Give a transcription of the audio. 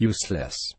useless.